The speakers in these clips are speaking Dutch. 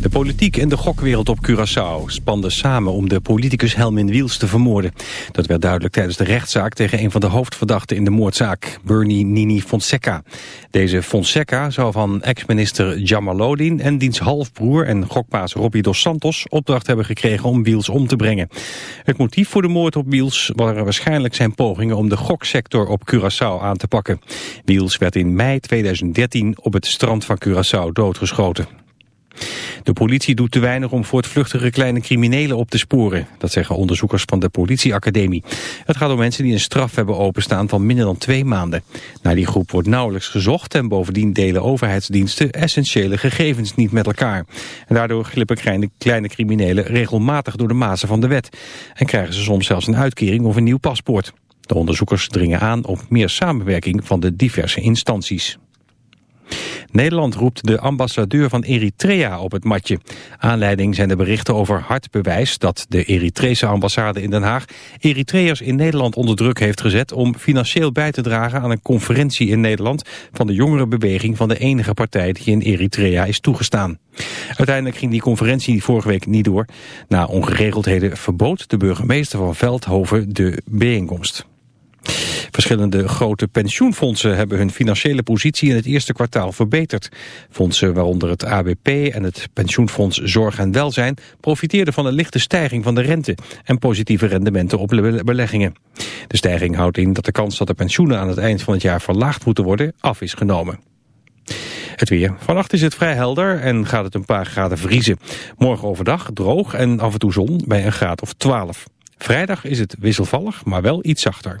De politiek en de gokwereld op Curaçao spanden samen om de politicus Helmin Wiels te vermoorden. Dat werd duidelijk tijdens de rechtszaak tegen een van de hoofdverdachten in de moordzaak, Bernie Nini Fonseca. Deze Fonseca zou van ex-minister Jamalodin en diens halfbroer en gokpaas Robbie dos Santos opdracht hebben gekregen om Wiels om te brengen. Het motief voor de moord op Wiels waren waarschijnlijk zijn pogingen om de goksector op Curaçao aan te pakken. Wiels werd in mei 2013 op het strand van Curaçao doodgeschoten. De politie doet te weinig om voortvluchtige kleine criminelen op te sporen. Dat zeggen onderzoekers van de politieacademie. Het gaat om mensen die een straf hebben openstaan van minder dan twee maanden. Naar die groep wordt nauwelijks gezocht en bovendien delen overheidsdiensten essentiële gegevens niet met elkaar. En daardoor glippen kleine, kleine criminelen regelmatig door de mazen van de wet. En krijgen ze soms zelfs een uitkering of een nieuw paspoort. De onderzoekers dringen aan op meer samenwerking van de diverse instanties. Nederland roept de ambassadeur van Eritrea op het matje. Aanleiding zijn de berichten over hard bewijs dat de Eritrese ambassade in Den Haag Eritreërs in Nederland onder druk heeft gezet om financieel bij te dragen aan een conferentie in Nederland van de jongerenbeweging van de enige partij die in Eritrea is toegestaan. Uiteindelijk ging die conferentie vorige week niet door. Na ongeregeldheden verbood de burgemeester van Veldhoven de bijeenkomst. Verschillende grote pensioenfondsen hebben hun financiële positie in het eerste kwartaal verbeterd. Fondsen waaronder het ABP en het pensioenfonds Zorg en Welzijn profiteerden van een lichte stijging van de rente en positieve rendementen op beleggingen. De stijging houdt in dat de kans dat de pensioenen aan het eind van het jaar verlaagd moeten worden af is genomen. Het weer. Vannacht is het vrij helder en gaat het een paar graden vriezen. Morgen overdag droog en af en toe zon bij een graad of 12. Vrijdag is het wisselvallig, maar wel iets zachter.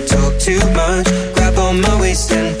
too much. Grab on my waist and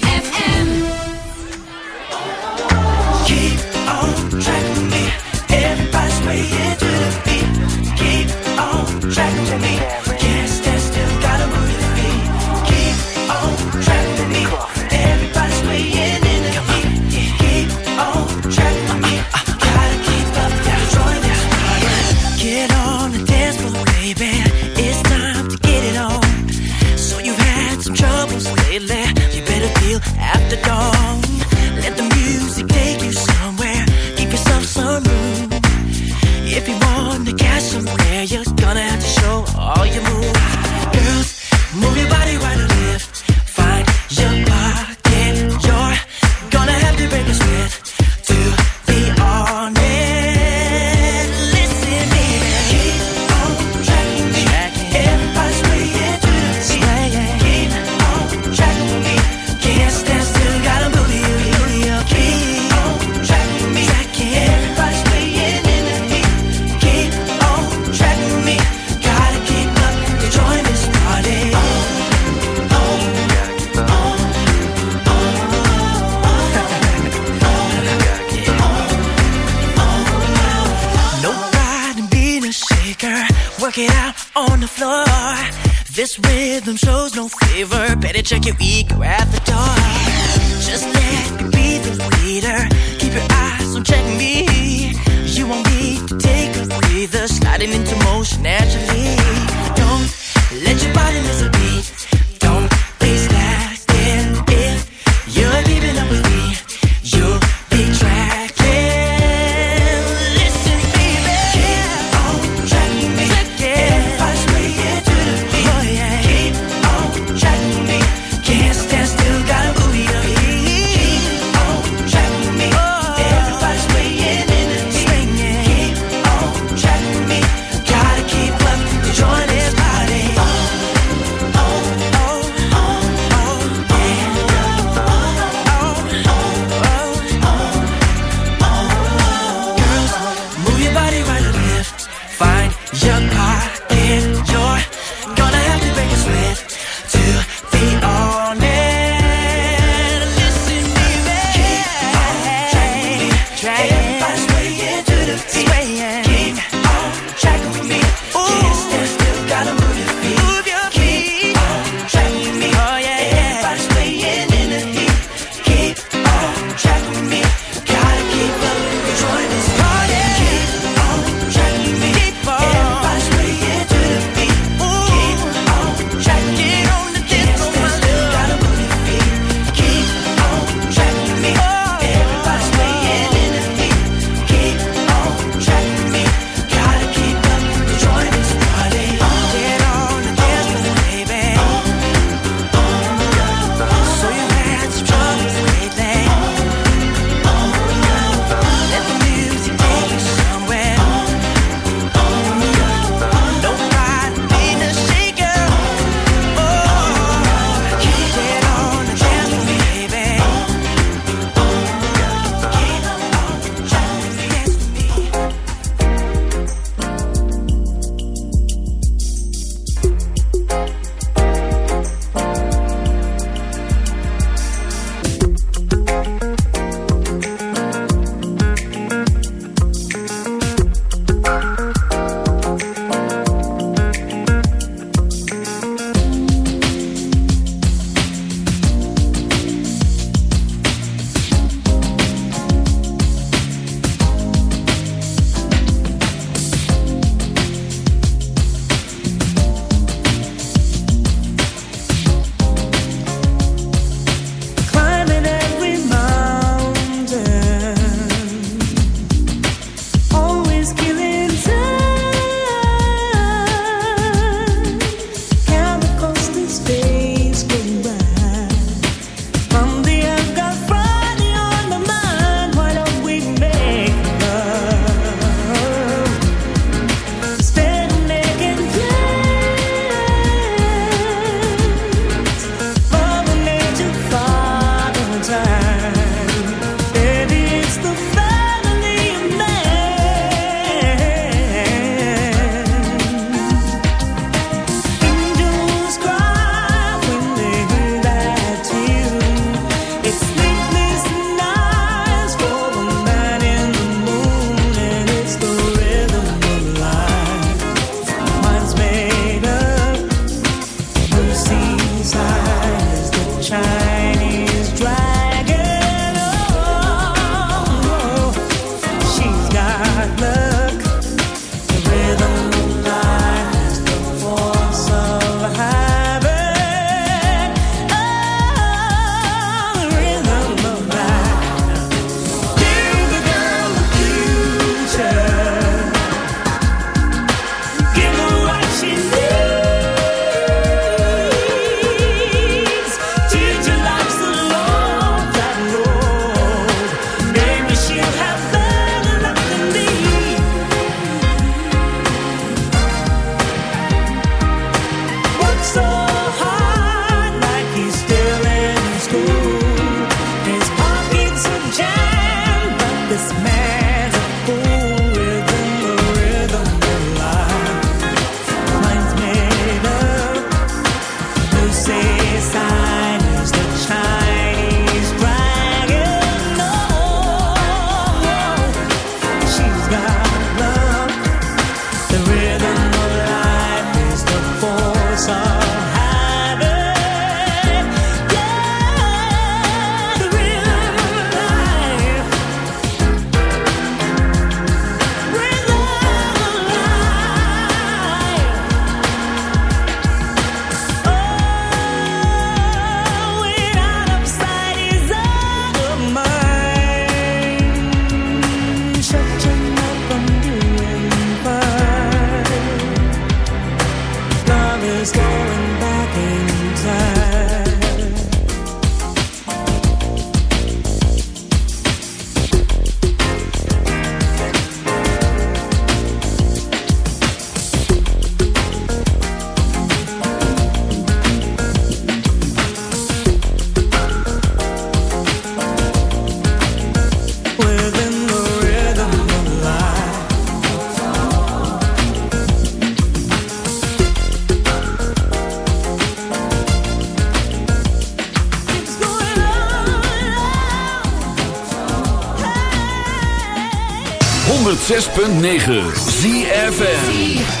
106.9 ZFN